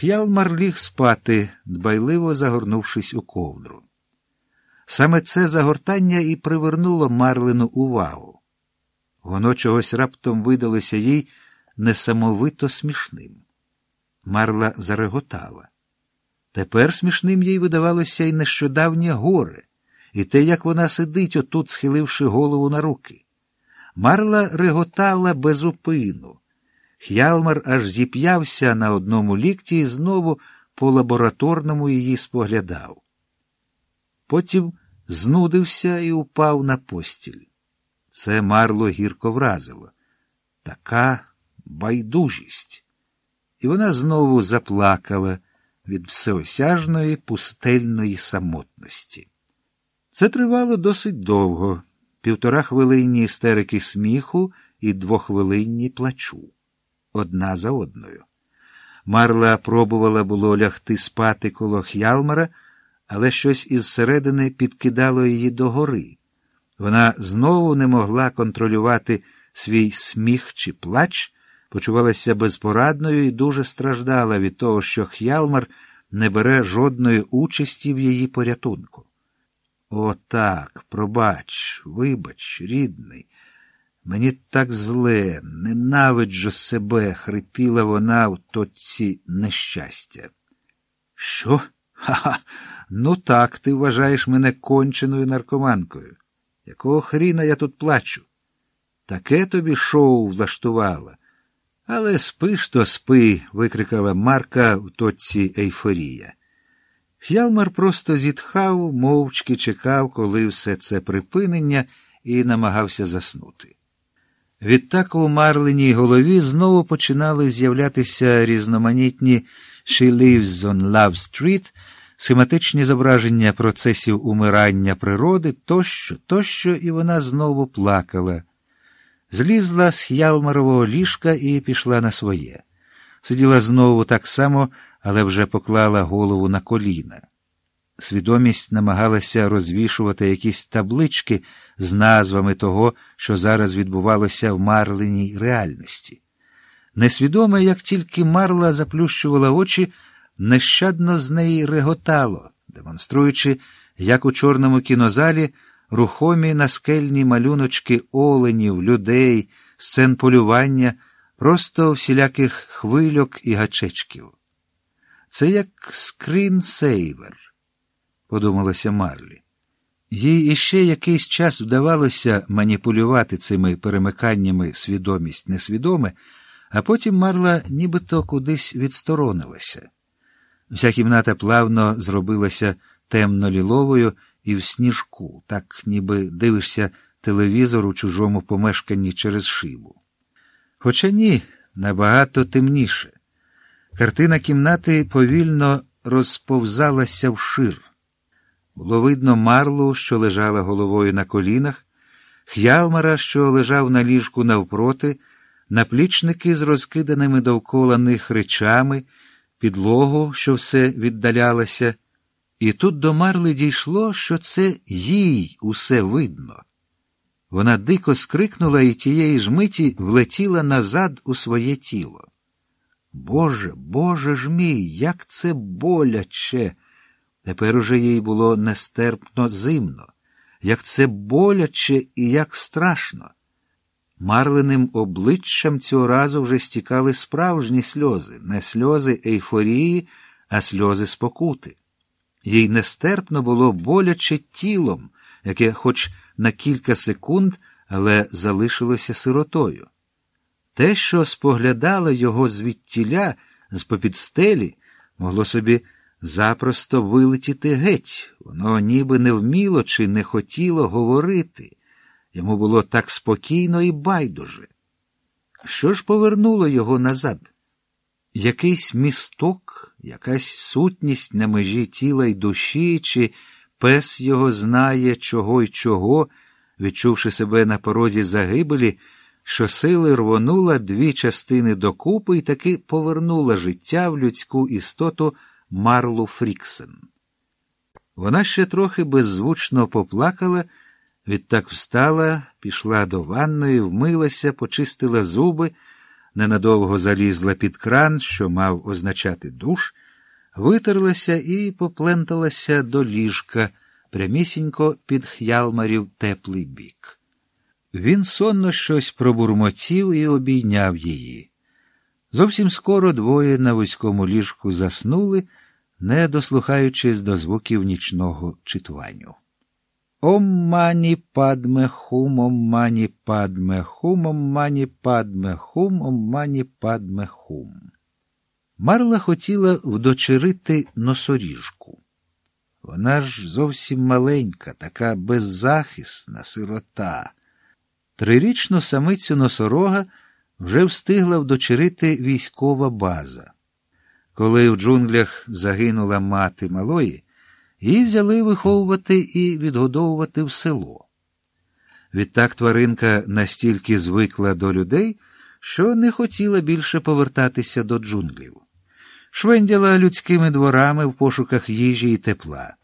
Х'ялмар ліг спати, дбайливо загорнувшись у ковдру. Саме це загортання і привернуло Марлину увагу. Воно чогось раптом видалося їй несамовито смішним. Марла зареготала. Тепер смішним їй видавалося й нещодавнє горе, і те, як вона сидить, отут, схиливши голову на руки. Марла реготала без упину. Х'ялмар аж зіп'явся на одному лікті і знову по лабораторному її споглядав. Потім знудився і упав на постіль. Це Марло гірко вразило. Така байдужість. І вона знову заплакала від всеосяжної пустельної самотності. Це тривало досить довго, півтора хвилинні істерики сміху і двохвилинні плачу, одна за одною. Марла пробувала було лягти спати коло Х'ялмара, але щось із середини підкидало її догори. Вона знову не могла контролювати свій сміх чи плач, почувалася безпорадною і дуже страждала від того, що Х'ялмар не бере жодної участі в її порятунку. О, так, пробач, вибач, рідний. Мені так зле, ненавиджу себе, хрипіла вона в точці нещастя. Що? Ха-ха. Ну так, ти вважаєш мене конченою наркоманкою. Якого хріна я тут плачу? Таке тобі шоу влаштувала. Але спиш то спи, викрикала Марка в точці ейфорія. Х'ялмар просто зітхав, мовчки чекав, коли все це припинення, і намагався заснути. Відтак у Марленій голові знову починали з'являтися різноманітні «She lives on Love Street», схематичні зображення процесів умирання природи тощо, тощо, і вона знову плакала. Злізла з Х'ялмарового ліжка і пішла на своє. Сиділа знову так само, але вже поклала голову на коліна. Свідомість намагалася розвішувати якісь таблички з назвами того, що зараз відбувалося в марленій реальності. Несвідоме, як тільки Марла заплющувала очі, нещадно з неї реготало, демонструючи, як у чорному кінозалі рухомі наскельні малюночки оленів, людей, сцен полювання, просто всіляких хвильок і гачечків. Це як скрінсейвер, подумалося Марлі. Їй іще якийсь час вдавалося маніпулювати цими перемиканнями свідомість несвідоме, а потім Марла нібито кудись відсторонилася. Вся кімната плавно зробилася темно-ліловою і в сніжку, так ніби дивишся телевізор у чужому помешканні через шибу. Хоча ні, набагато темніше. Картина кімнати повільно розповзалася вшир. Було видно марлу, що лежала головою на колінах, х'ялмара, що лежав на ліжку навпроти, наплічники з розкиданими довкола них речами, підлогу, що все віддалялося, і тут до марли дійшло, що це їй усе видно. Вона дико скрикнула і тієї ж миті влетіла назад у своє тіло. Боже, Боже ж мій, як це боляче! Тепер уже їй було нестерпно зимно, як це боляче і як страшно. Марленим обличчям цього разу вже стікали справжні сльози, не сльози ейфорії, а сльози спокути. Їй нестерпно було боляче тілом, яке, хоч на кілька секунд, але залишилося сиротою. Те, що споглядало його звідтіля з попід стелі, могло собі запросто вилетіти геть, воно ніби не вміло чи не хотіло говорити. Йому було так спокійно і байдуже. Що ж повернуло його назад? Якийсь місток, якась сутність на межі тіла й душі, чи пес його знає, чого й чого, відчувши себе на порозі загибелі, що сили рвонула дві частини докупи і таки повернула життя в людську істоту Марлу Фріксен. Вона ще трохи беззвучно поплакала, відтак встала, пішла до ванної, вмилася, почистила зуби, ненадовго залізла під кран, що мав означати душ, витерлася і попленталася до ліжка прямісінько під х'ялмарів теплий бік. Він сонно щось пробурмотів і обійняв її. Зовсім скоро двоє на вузькому ліжку заснули, не дослухаючись до звуків нічного читуванню. Ом мані падме хум, ом мані падме хум, ом мані падме хум, ом мані падме хум. Марла хотіла вдочерити носоріжку. Вона ж зовсім маленька, така беззахисна сирота. Трирічну самицю носорога вже встигла вдочерити військова база. Коли в джунглях загинула мати малої, її взяли виховувати і відгодовувати в село. Відтак тваринка настільки звикла до людей, що не хотіла більше повертатися до джунглів. Швендяла людськими дворами в пошуках їжі і тепла.